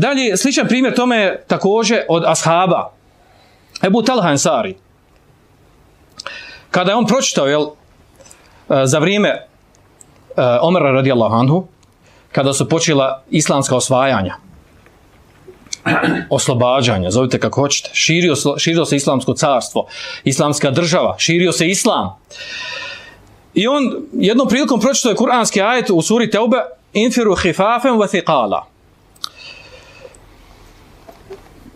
Dalje, sličan primjer tome je također od ashaba. Ebu Talha Ansari. Kada je on pročitao, jel, e, za vrijeme e, Omera radijallahu anhu, kada su počela islamska osvajanja, oslobađanja, zovite kako hoćete, širio, širio se islamsko carstvo, islamska država, širio se islam. I on jednom prilikom pročitao je kuranski ajet u suri Teube, infiru hifafem wa thiqala. Uh,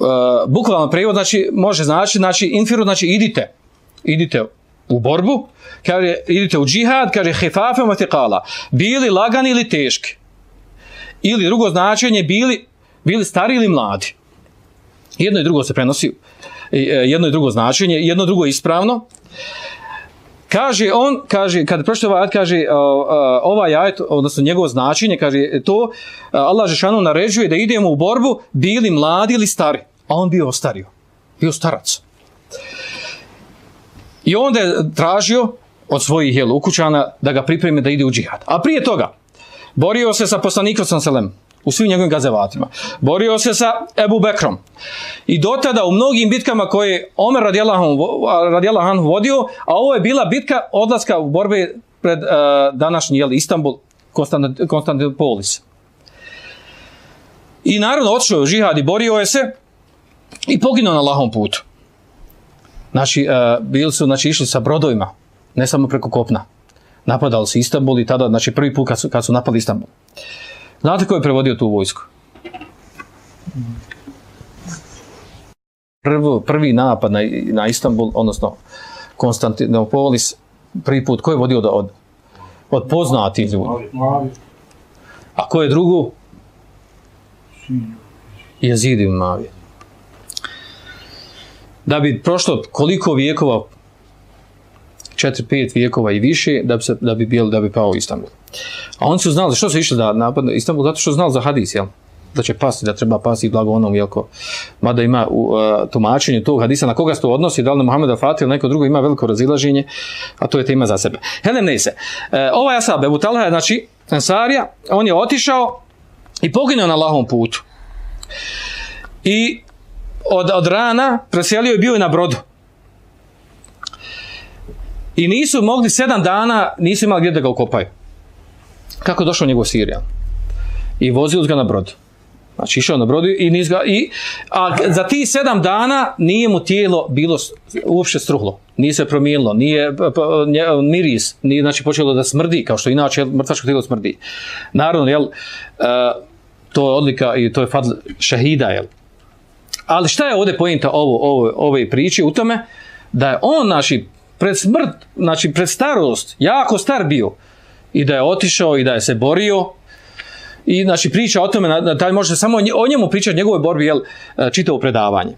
Eh, bukvalno prevod znači može znači znači infiru znači idite idite u borbu kaže idite u džihad kaže hifafem wa thiqala bili lagani ili teški ili drugo značenje bili bili stari ili mladi. Jedno i drugo se prenosi, e, jedno i drugo značenje, jedno drugo ispravno. Kaže on, kaže, kad prošli ovaj ajet, kaže, ovaj ajet, odnosno njegovo značenje, kaže, to e, Allah Žešanu naređuje da idemo u borbu, bili mladi ili stari. A on bio ostario. Bio starac. I onda je tražio od svojih jel, ukućana da ga pripreme da ide u džihad. A prije toga, borio se sa poslanikom Sanselem, u svim njegovim gazevatima. Borio se sa Ebu Bekrom. I dotada u mnogim bitkama koje Omer radijallahu anhu vodio, a ovo je bila bitka odlaska u borbe pred uh, današnji jel, Istanbul, Konstantinopolis. I naravno otišao je žihad i borio je se i poginuo na lahom putu. Znači, uh, bili su, znači, išli sa brodovima, ne samo preko kopna. Napadali su Istanbul i tada, znači, prvi put kad su, kad su napali Istanbul. Uh, Znate ko je prevodio tu vojsku? Prvo, prvi napad na, na Istanbul, odnosno Konstantinopolis, prvi put, ko je vodio da od, od poznati ljudi? A ko je drugo? Jezidi Mavi. Da bi prošlo koliko vijekova, 4-5 vijekova i više, da bi, se, da bi, bil, da bi pao Istanbul. A oni su znali, što su išli da napadnu Istanbul? Zato što su znali za hadis, jel? Da će pasti, da treba pasti blago onom, jelko. Mada ima uh, tumačenje tog hadisa, na koga se to odnosi, da li na Muhammeda Fatih ili neko drugo, ima veliko razilaženje, a to je tema za sebe. Helem ne se. Ova e, ovaj Asab, Ebu Talha znači, Ansarija, on je otišao i poginuo na lahom putu. I od, od rana preselio je bio i na brodu. I nisu mogli sedam dana, nisu imali gdje da ga ukopaju kako je došao njegov Sirijan. I vozio ga na brod. Znači išao na brodu i niz ga, i, a za ti sedam dana nije mu tijelo bilo uopšte struhlo. Nije se promijenilo, nije pa, pa, miris, nije znači počelo da smrdi, kao što inače mrtvačko tijelo smrdi. Naravno, jel, e, to je odlika i to je fadl šehida, jel. Ali šta je ovdje pojenta ovo, ovo, ove priče u tome? Da je on, znači, pred smrt, znači, pred starost, jako star bio, i da je otišao i da je se borio. I znači priča o tome na taj može samo o njemu pričati njegove borbi jel e, čitavo predavanje.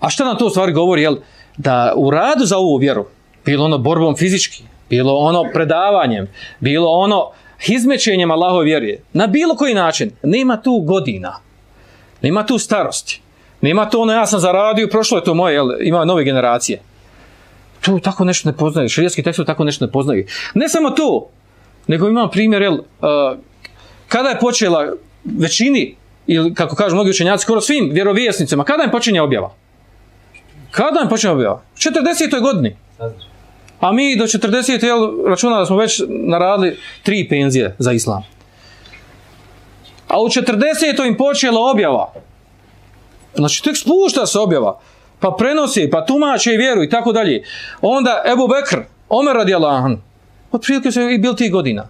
A šta nam to u stvari govori jel da u radu za ovu vjeru bilo ono borbom fizički bilo ono predavanjem bilo ono izmećenjem Allahove vjerije, na bilo koji način nema tu godina nema tu starosti nema to ono ja sam zaradio prošlo je to moje jel ima nove generacije. To tako nešto ne poznaju širijetski tekst tako nešto ne poznaju. Ne samo to nego ima primjer, jel, uh, kada je počela većini, ili kako kažu mnogi učenjaci, skoro svim vjerovjesnicima, kada je počinje objava? Kada je počinje objava? U 40. godini. A mi do 40. jel, računa da smo već naradili tri penzije za islam. A u 40. im počela objava. Znači, tek spušta se objava. Pa prenosi, pa tumače i vjeru i tako dalje. Onda Ebu Bekr, Omer radi Allahan, Od prilike su i bil tih godina.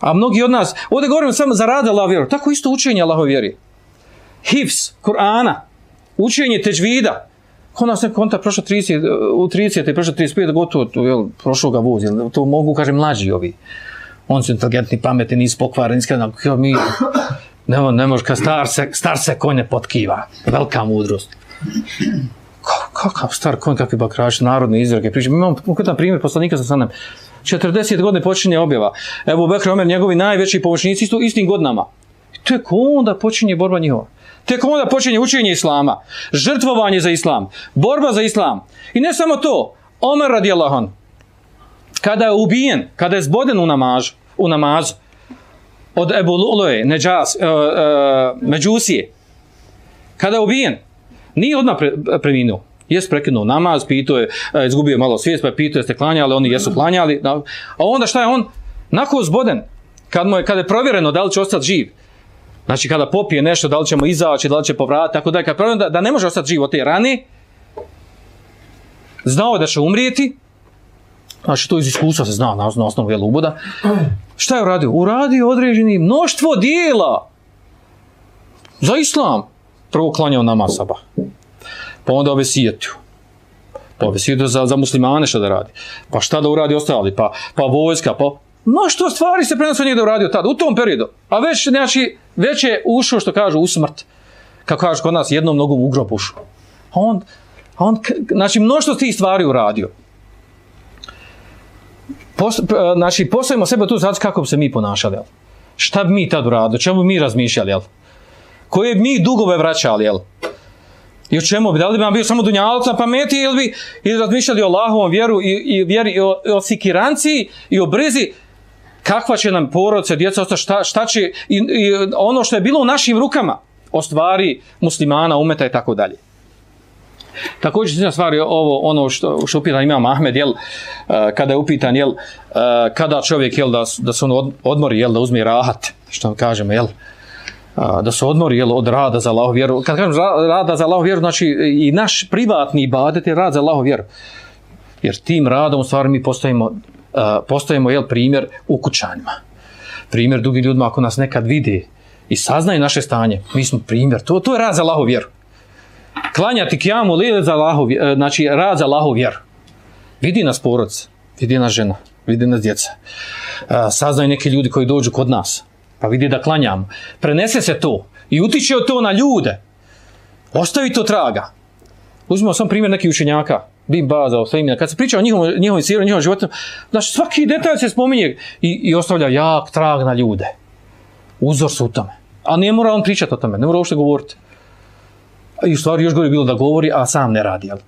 A mnogi od nas, ovdje govorim samo za rada Allah vjeru, tako isto učenje Allahove vjeri. Hifs, Kur'ana, učenje teđvida. Ko nas neko konta prošlo 30, u 30. i prošlo 35. gotovo, to je prošlo ga voz, to mogu kažem mlađi ovi. On su inteligentni, pametni, nisu pokvareni, iskreno, kao mi, ne, ne može, kao star se, star se konje potkiva. Velika mudrost kakav star konj, kakvi bakraš, narodne izrake, priče. Mi imamo konkretan primjer poslanika sa sanem. 40 godine počinje objava. Evo Bekr Omer, njegovi najveći pomoćnici, isto istim godinama. I tek onda počinje borba njihova. Tek onda počinje učenje islama, žrtvovanje za islam, borba za islam. I ne samo to, Omer radi an, kada je ubijen, kada je zboden u namazu, u namazu od Ebu Luloje, Neđas, uh, uh, Međusije, kada je ubijen, nije odmah pre, preminuo. Jes prekinuo namaz, pitao je, e, izgubio je malo svijest, pa pitao jeste klanjali, oni jesu klanjali. A onda šta je on? Nakon zboden, kad, mu je, kad je provjereno da li će ostati živ, znači kada popije nešto, da li ćemo izaći, da li će povratiti, tako da je kad provjereno da, da ne može ostati živ od te rane, znao je da će umrijeti, znači to iz iskustva se zna na, osnovu je luboda, šta je uradio? Uradio određeni mnoštvo dijela za islam. Prvo klanjao namaz sabah, Pa onda obesijetio. Pa obesijetio za, za muslimane šta da radi. Pa šta da uradi ostali? Pa, pa vojska, pa mnoštvo stvari se prenosio njih da uradio tada, u tom periodu. A već, znači, već je ušao, što kažu, u smrt. Kako kažu kod nas, jednom nogom u grob ušao. A on, a on, znači, mnoštvo tih stvari uradio pos, znači, postavimo sebe tu znači kako bi se mi ponašali, jel? Šta bi mi tad uradili, čemu bi mi razmišljali, jel? Koje bi mi dugove vraćali, jel? I o čemu bi, da li bi vam bio samo dunjalac na pameti ili bi ili razmišljali o Allahovom vjeru i, i vjeri i o, i o sikiranciji i o brizi kakva će nam porodice, djeca šta, šta će i, i ono što je bilo u našim rukama o stvari muslimana, umeta i tako dalje. Također se stvari ovo ono što što upita Imam Ahmed jel eh, kada je upitan jel eh, kada čovjek jel da da se on odmori jel da uzme rahat što kažemo jel uh, da se odmori jel od rada za Allahov vjeru. Kad kažem rada za Allahov vjeru znači i naš privatni ibadet je rad za Allahov vjeru. Jer tim radom u stvari mi postajemo postajemo jel primjer u kućanima. Primjer drugim ljudima ako nas nekad vidi i saznaju naše stanje mi smo primjer. To to je rad za Allahov vjeru. Klanjati kjamu lile za Allahov, e, znači rad za Allahov vjeru. Vidi nas porodica, vidi nas žena, vidi nas djeca. Saznaju neki ljudi koji dođu kod nas, pa vidi da klanjamo. Prenese se to i utiče to na ljude. Ostavi to traga. Uzmimo sam primjer nekih učenjaka, Bim Baza, Osemina, kad se priča o njihovom, njihovom siru, njihovom životu, znači svaki detalj se spominje i, i ostavlja jak trag na ljude. Uzor su u tome. A ne mora on pričati o tome, ne mora uopšte govoriti i u stvari još gori bilo da govori, a sam ne radi, jel?